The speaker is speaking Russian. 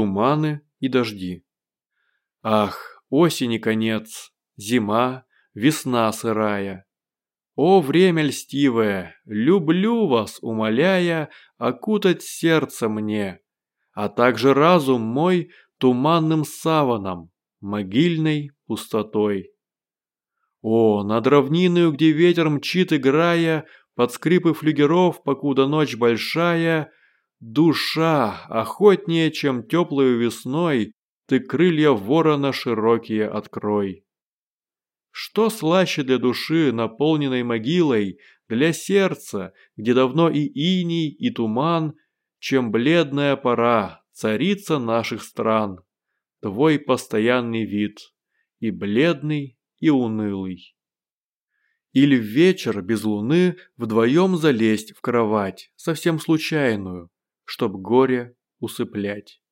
туманы и дожди. Ах, осени конец, зима, весна сырая. О, время льстивое, люблю вас, умоляя, окутать сердце мне, а также разум мой туманным саваном, могильной пустотой. О, над равниною, где ветер мчит, играя, под скрипы флюгеров, покуда ночь большая, душа, охотнее, чем теплую весной, ты крылья ворона широкие открой. Что слаще для души, наполненной могилой, для сердца, где давно и иней, и туман, чем бледная пора, царица наших стран, твой постоянный вид, и бледный, и унылый. Или в вечер без луны вдвоем залезть в кровать, совсем случайную, чтоб горе усыплять.